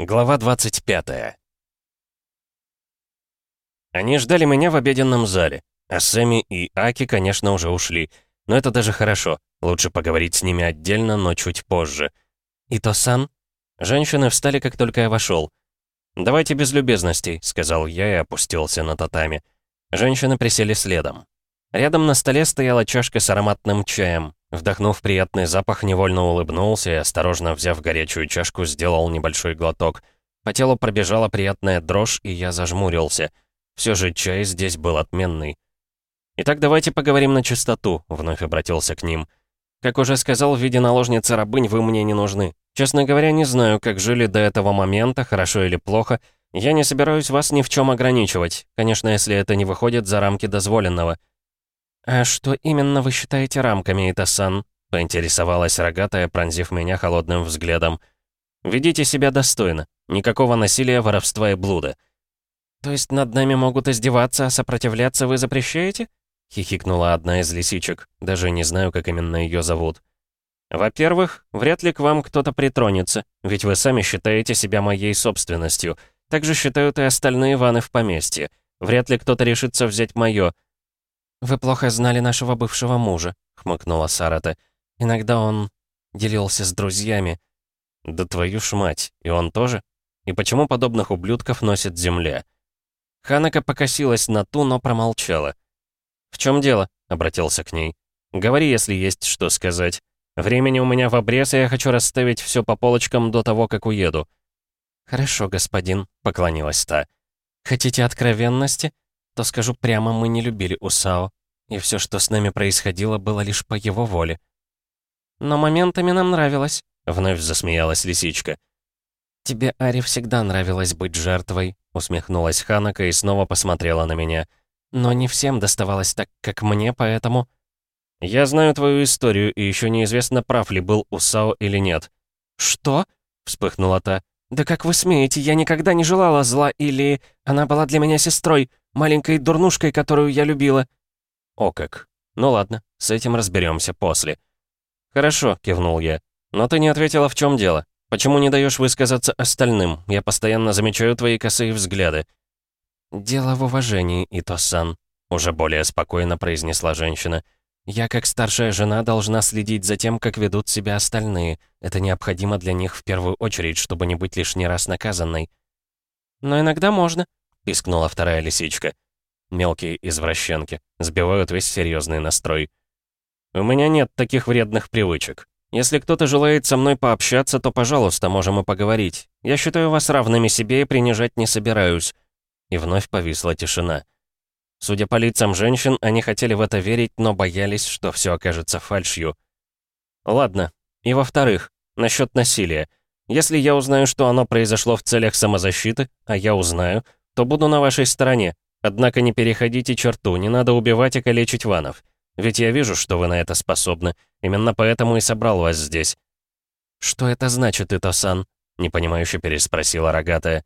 Глава 25 Они ждали меня в обеденном зале, а Сэмми и Аки, конечно, уже ушли. Но это даже хорошо. Лучше поговорить с ними отдельно, но чуть позже. «Ито-сан?» Женщины встали, как только я вошел. «Давайте без любезностей», — сказал я и опустился на татами. Женщины присели следом. Рядом на столе стояла чашка с ароматным чаем. Вдохнув приятный запах, невольно улыбнулся и, осторожно взяв горячую чашку, сделал небольшой глоток. По телу пробежала приятная дрожь, и я зажмурился. Все же чай здесь был отменный. «Итак, давайте поговорим на чистоту», — вновь обратился к ним. «Как уже сказал, в виде наложницы рабынь вы мне не нужны. Честно говоря, не знаю, как жили до этого момента, хорошо или плохо. Я не собираюсь вас ни в чем ограничивать, конечно, если это не выходит за рамки дозволенного». «А что именно вы считаете рамками, Итасан?» — поинтересовалась рогатая, пронзив меня холодным взглядом. «Ведите себя достойно. Никакого насилия, воровства и блуда». «То есть над нами могут издеваться, а сопротивляться вы запрещаете?» — хихикнула одна из лисичек. Даже не знаю, как именно ее зовут. «Во-первых, вряд ли к вам кто-то притронется, ведь вы сами считаете себя моей собственностью. Так же считают и остальные ваны в поместье. Вряд ли кто-то решится взять мое. «Вы плохо знали нашего бывшего мужа», — хмыкнула Сарата. «Иногда он делился с друзьями». «Да твою ж мать, и он тоже? И почему подобных ублюдков носит земля?» Ханака покосилась на ту, но промолчала. «В чем дело?» — обратился к ней. «Говори, если есть что сказать. Времени у меня в обрез, и я хочу расставить все по полочкам до того, как уеду». «Хорошо, господин», — поклонилась та. «Хотите откровенности? То скажу прямо, мы не любили Усао, и все, что с нами происходило, было лишь по его воле». «Но моментами нам нравилось», — вновь засмеялась лисичка. «Тебе, Ари, всегда нравилось быть жертвой», — усмехнулась Ханака и снова посмотрела на меня. «Но не всем доставалось так, как мне, поэтому...» «Я знаю твою историю, и еще неизвестно, прав ли был Усао или нет». «Что?» — вспыхнула та. «Да как вы смеете, я никогда не желала зла, или... Она была для меня сестрой, маленькой дурнушкой, которую я любила». «О как. Ну ладно, с этим разберемся после». «Хорошо», — кивнул я. «Но ты не ответила, в чем дело. Почему не даешь высказаться остальным? Я постоянно замечаю твои косые взгляды». «Дело в уважении, Ито-сан», — уже более спокойно произнесла женщина. «Я, как старшая жена, должна следить за тем, как ведут себя остальные. Это необходимо для них в первую очередь, чтобы не быть лишний раз наказанной». «Но иногда можно», — пискнула вторая лисичка. Мелкие извращенки. Сбивают весь серьезный настрой. «У меня нет таких вредных привычек. Если кто-то желает со мной пообщаться, то, пожалуйста, можем и поговорить. Я считаю вас равными себе и принижать не собираюсь». И вновь повисла тишина. Судя по лицам женщин, они хотели в это верить, но боялись, что все окажется фальшью. Ладно. И во-вторых, насчет насилия. Если я узнаю, что оно произошло в целях самозащиты, а я узнаю, то буду на вашей стороне. Однако не переходите черту, не надо убивать и калечить ванов. Ведь я вижу, что вы на это способны. Именно поэтому и собрал вас здесь». «Что это значит, Ито-сан?» — непонимающе переспросила рогатая.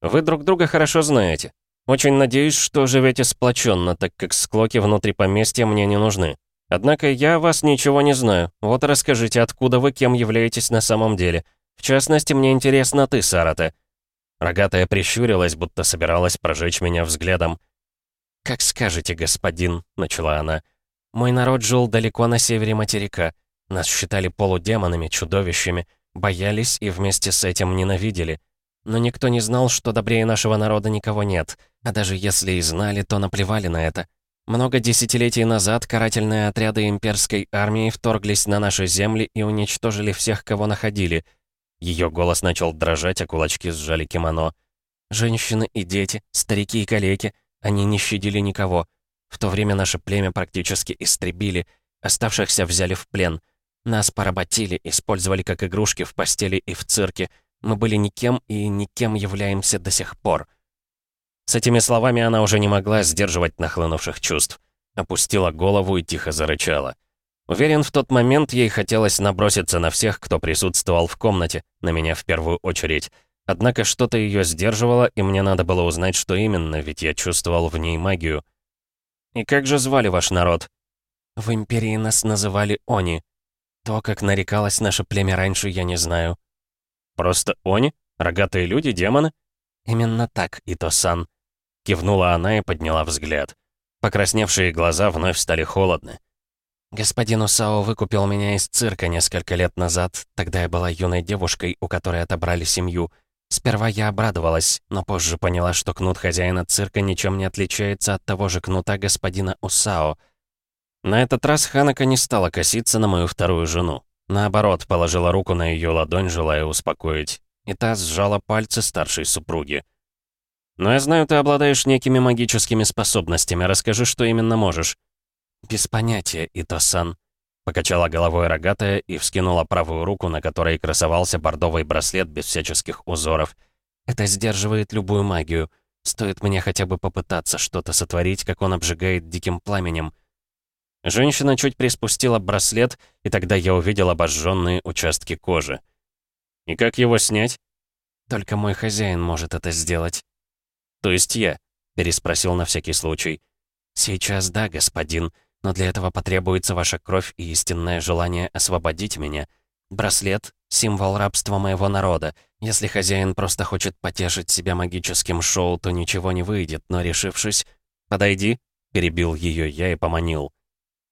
«Вы друг друга хорошо знаете. Очень надеюсь, что живете сплоченно, так как склоки внутри поместья мне не нужны. Однако я вас ничего не знаю. Вот расскажите, откуда вы, кем являетесь на самом деле. В частности, мне интересно ты, Сарата». Рогатая прищурилась, будто собиралась прожечь меня взглядом. «Как скажете, господин», — начала она. «Мой народ жил далеко на севере материка. Нас считали полудемонами, чудовищами, боялись и вместе с этим ненавидели. Но никто не знал, что добрее нашего народа никого нет. А даже если и знали, то наплевали на это. Много десятилетий назад карательные отряды имперской армии вторглись на наши земли и уничтожили всех, кого находили. Ее голос начал дрожать, а кулачки сжали кимоно. Женщины и дети, старики и калеки, они не щадили никого. В то время наше племя практически истребили, оставшихся взяли в плен. Нас поработили, использовали как игрушки в постели и в цирке — мы были никем и никем являемся до сих пор». С этими словами она уже не могла сдерживать нахлынувших чувств. Опустила голову и тихо зарычала. Уверен, в тот момент ей хотелось наброситься на всех, кто присутствовал в комнате, на меня в первую очередь. Однако что-то ее сдерживало, и мне надо было узнать, что именно, ведь я чувствовал в ней магию. «И как же звали ваш народ?» «В Империи нас называли Они. То, как нарекалось наше племя раньше, я не знаю. «Просто они?» Рогатые люди, демоны?» «Именно так, Ито-сан», — кивнула она и подняла взгляд. Покрасневшие глаза вновь стали холодны. «Господин Усао выкупил меня из цирка несколько лет назад. Тогда я была юной девушкой, у которой отобрали семью. Сперва я обрадовалась, но позже поняла, что кнут хозяина цирка ничем не отличается от того же кнута господина Усао. На этот раз Ханака не стала коситься на мою вторую жену. Наоборот, положила руку на ее ладонь, желая успокоить. И та сжала пальцы старшей супруги. «Но я знаю, ты обладаешь некими магическими способностями. Расскажи, что именно можешь». «Без понятия, Ито-сан», — покачала головой рогатая и вскинула правую руку, на которой красовался бордовый браслет без всяческих узоров. «Это сдерживает любую магию. Стоит мне хотя бы попытаться что-то сотворить, как он обжигает диким пламенем». Женщина чуть приспустила браслет, и тогда я увидел обожженные участки кожи. «И как его снять?» «Только мой хозяин может это сделать». «То есть я?» — переспросил на всякий случай. «Сейчас да, господин но для этого потребуется ваша кровь и истинное желание освободить меня. Браслет — символ рабства моего народа. Если хозяин просто хочет потешить себя магическим шоу, то ничего не выйдет, но решившись... «Подойди», — перебил ее я и поманил.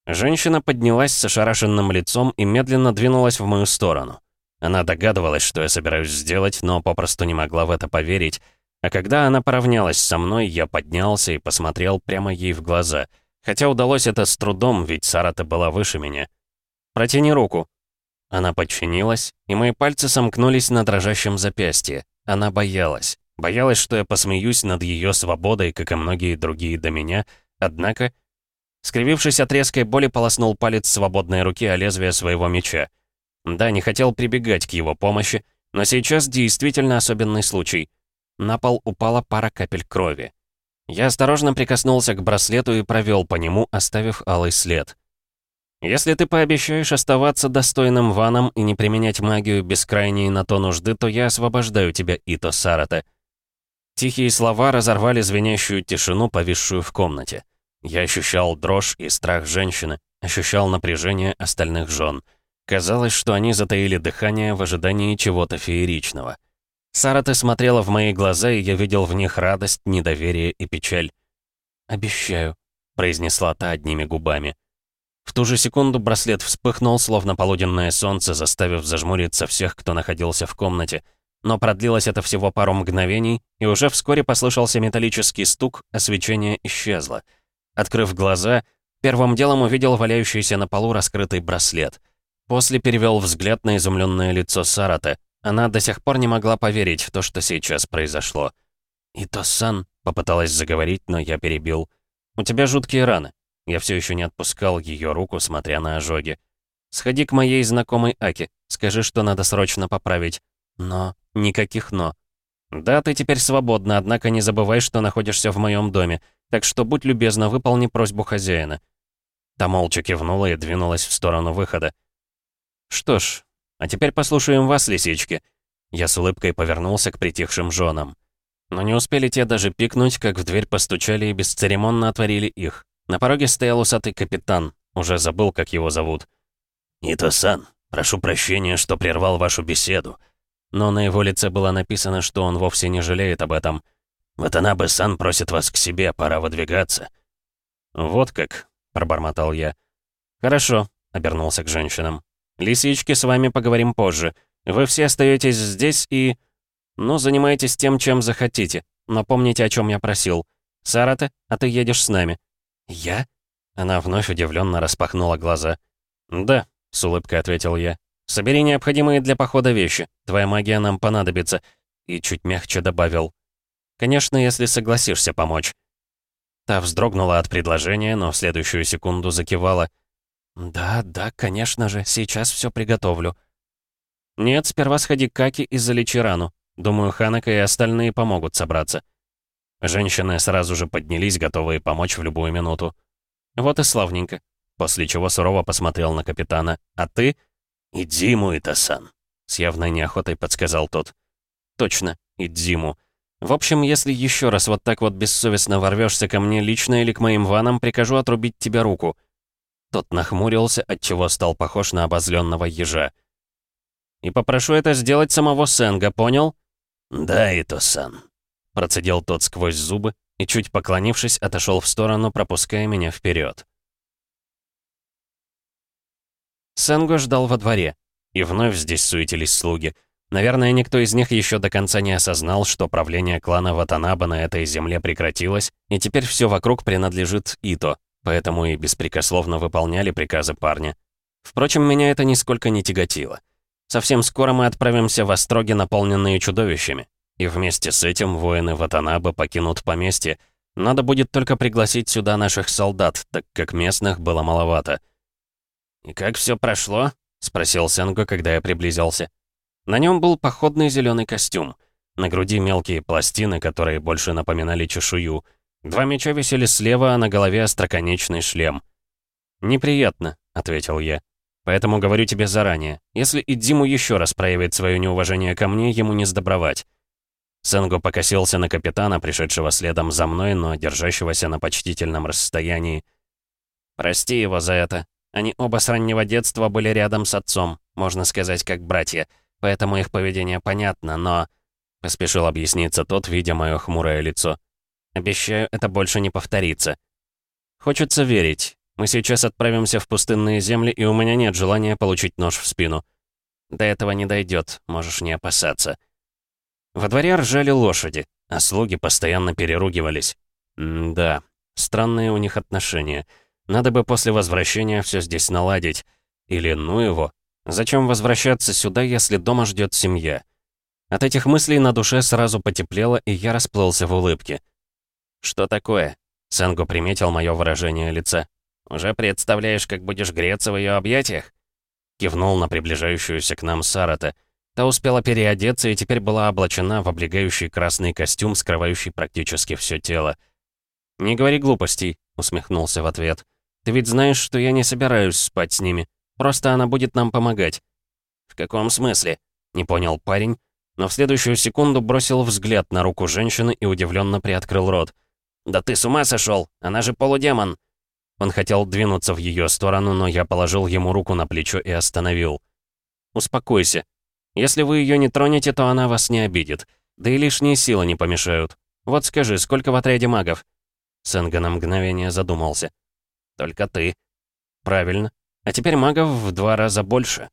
Женщина поднялась с ошарашенным лицом и медленно двинулась в мою сторону. Она догадывалась, что я собираюсь сделать, но попросту не могла в это поверить. А когда она поравнялась со мной, я поднялся и посмотрел прямо ей в глаза — Хотя удалось это с трудом, ведь Сара-то была выше меня. «Протяни руку». Она подчинилась, и мои пальцы сомкнулись на дрожащем запястье. Она боялась. Боялась, что я посмеюсь над ее свободой, как и многие другие до меня. Однако, скривившись от резкой боли, полоснул палец свободной руки о лезвие своего меча. Да, не хотел прибегать к его помощи, но сейчас действительно особенный случай. На пол упала пара капель крови. Я осторожно прикоснулся к браслету и провел по нему, оставив алый след. «Если ты пообещаешь оставаться достойным ваном и не применять магию без крайней на то нужды, то я освобождаю тебя, Ито Сарата». Тихие слова разорвали звенящую тишину, повисшую в комнате. Я ощущал дрожь и страх женщины, ощущал напряжение остальных жен. Казалось, что они затаили дыхание в ожидании чего-то фееричного. Сарата смотрела в мои глаза, и я видел в них радость, недоверие и печаль. «Обещаю», — произнесла та одними губами. В ту же секунду браслет вспыхнул, словно полуденное солнце, заставив зажмуриться всех, кто находился в комнате. Но продлилось это всего пару мгновений, и уже вскоре послышался металлический стук, а свечение исчезло. Открыв глаза, первым делом увидел валяющийся на полу раскрытый браслет. После перевел взгляд на изумленное лицо Сарата. Она до сих пор не могла поверить в то, что сейчас произошло. «Ито-сан», — попыталась заговорить, но я перебил. «У тебя жуткие раны». Я все еще не отпускал ее руку, смотря на ожоги. «Сходи к моей знакомой Аки, скажи, что надо срочно поправить». «Но...» «Никаких «но». «Да, ты теперь свободна, однако не забывай, что находишься в моем доме, так что будь любезна, выполни просьбу хозяина». Та молча кивнула и двинулась в сторону выхода. «Что ж, а теперь послушаем вас, лисички». Я с улыбкой повернулся к притихшим женам. Но не успели те даже пикнуть, как в дверь постучали и бесцеремонно отворили их. На пороге стоял усатый капитан. Уже забыл, как его зовут. «Ито-сан, прошу прощения, что прервал вашу беседу». Но на его лице было написано, что он вовсе не жалеет об этом. «Ватанабе-сан просит вас к себе, пора выдвигаться». «Вот как», — пробормотал я. «Хорошо», — обернулся к женщинам. Лисички, с вами поговорим позже. Вы все остаетесь здесь и... Ну, занимайтесь тем, чем захотите. Но помните, о чем я просил. Сарата, а ты едешь с нами». «Я?» Она вновь удивленно распахнула глаза. «Да», — с улыбкой ответил я. «Собери необходимые для похода вещи. Твоя магия нам понадобится». И чуть мягче добавил. «Конечно, если согласишься помочь». Та вздрогнула от предложения, но в следующую секунду закивала — «Да, да, конечно же, сейчас все приготовлю». «Нет, сперва сходи к Аки и залечи рану. Думаю, Ханака и остальные помогут собраться». Женщины сразу же поднялись, готовые помочь в любую минуту. «Вот и славненько». После чего сурово посмотрел на капитана. «А ты?» «Идзиму, Итасан», — с явной неохотой подсказал тот. «Точно, Идзиму. В общем, если еще раз вот так вот бессовестно ворвешься ко мне лично или к моим ванам, прикажу отрубить тебе руку. Тот нахмурился, отчего стал похож на обозленного ежа. «И попрошу это сделать самого Сенга, понял?» «Да, Ито-сан», — процедил тот сквозь зубы и, чуть поклонившись, отошел в сторону, пропуская меня вперед. Сенго ждал во дворе, и вновь здесь суетились слуги. Наверное, никто из них еще до конца не осознал, что правление клана Ватанаба на этой земле прекратилось, и теперь все вокруг принадлежит Ито, поэтому и беспрекословно выполняли приказы парня. Впрочем, меня это нисколько не тяготило. Совсем скоро мы отправимся в остроги, наполненные чудовищами. И вместе с этим воины Ватанаба покинут поместье. Надо будет только пригласить сюда наших солдат, так как местных было маловато. «И как все прошло?» — спросил Сенго, когда я приблизился. На нем был походный зеленый костюм. На груди мелкие пластины, которые больше напоминали чешую. Два меча висели слева, а на голове остроконечный шлем. «Неприятно», — ответил я. Поэтому говорю тебе заранее, если Идзиму еще раз проявит свое неуважение ко мне, ему не сдобровать. Сенго покосился на капитана, пришедшего следом за мной, но держащегося на почтительном расстоянии. «Прости его за это. Они оба с раннего детства были рядом с отцом, можно сказать, как братья, поэтому их поведение понятно, но...» Поспешил объясниться тот, видя мое хмурое лицо. «Обещаю, это больше не повторится. Хочется верить, мы сейчас отправимся в пустынные земли, и у меня нет желания получить нож в спину. До этого не дойдет, можешь не опасаться. Во дворе ржали лошади, а слуги постоянно переругивались. М да, странные у них отношения. Надо бы после возвращения все здесь наладить. Или ну его. Зачем возвращаться сюда, если дома ждет семья? От этих мыслей на душе сразу потеплело, и я расплылся в улыбке. «Что такое?» Сэнго приметил мое выражение лица. «Уже представляешь, как будешь греться в ее объятиях?» Кивнул на приближающуюся к нам Сарата. Та успела переодеться и теперь была облачена в облегающий красный костюм, скрывающий практически все тело. «Не говори глупостей», — усмехнулся в ответ. «Ты ведь знаешь, что я не собираюсь спать с ними. Просто она будет нам помогать». «В каком смысле?» — не понял парень, но в следующую секунду бросил взгляд на руку женщины и удивленно приоткрыл рот. «Да ты с ума сошел! Она же полудемон!» Он хотел двинуться в ее сторону, но я положил ему руку на плечо и остановил. «Успокойся. Если вы ее не тронете, то она вас не обидит. Да и лишние силы не помешают. Вот скажи, сколько в отряде магов?» Сенга на мгновение задумался. «Только ты». «Правильно. А теперь магов в два раза больше».